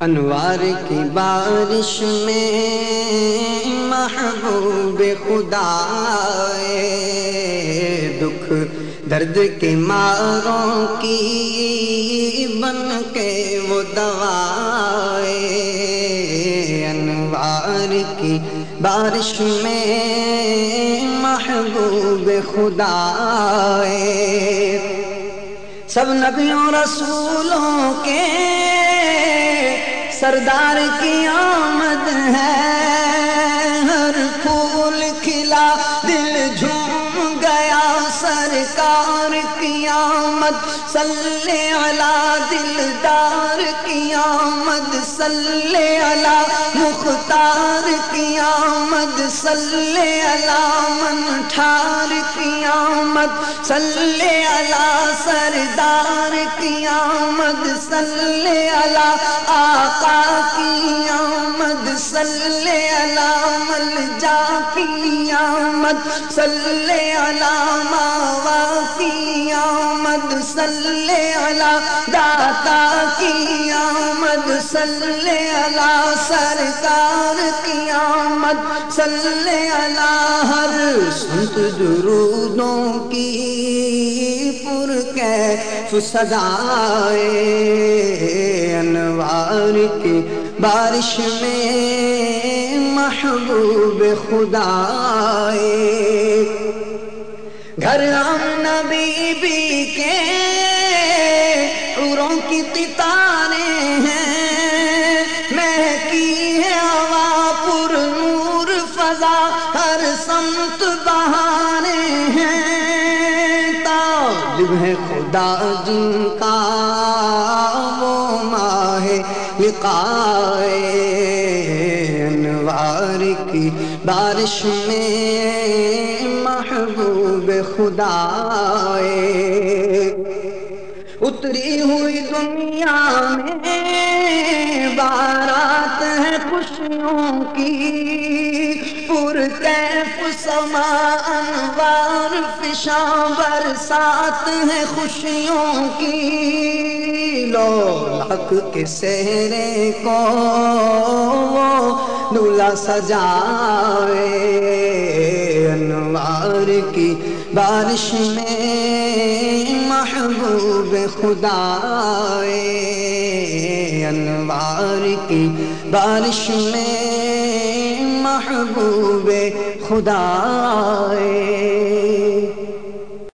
انوار کی بارش میں محبوب خدا دکھ درد کے ماروں کی بن کے وہ دوا انوار کی بارش میں محبوب خدا سب نبیوں رسولوں کے سردار کی آمد ہے۔ ہر پھول کھلا، دل جھوم گیا۔ سرکار کی آمد، صلی اللہ دلدار کی آمد، صلی اللہ مختار کی آمد صلی اللہ من ٹھار قیامت سلے صلی اللہ سردار قیامت سلے صلی اللہ آقا قیامت سلے صلی اللہ مل جا کی آمد صلی اللہ صلی اللہ داتا کی آمد، صلی اللہ سرکار کی آمد، صلی اللہ ہر سنت درودوں کی پر کیف صدائے انوار کی بارش میں محبوب خدا گھر ہم نبی بی کے عوروں کی تتارے ہیں۔ مہکی ہے ہوا پر نور فضا، ہر سمت بہانے ہیں۔ طالب ہے خدا جن کا، وہ ماہ لقائے انوار کی بارش میں محبوب خدا اتری ہوئی دنیا میں بارات ہے خوشیوں کی۔ پر کیف سما، انوار فشاں، برسات ہے خوشیوں کی۔ لو لک کے سہرے کو دلہا سجائے انوار کی بارش میں محبوب خدا انوار کی بارش میں محبوب خدا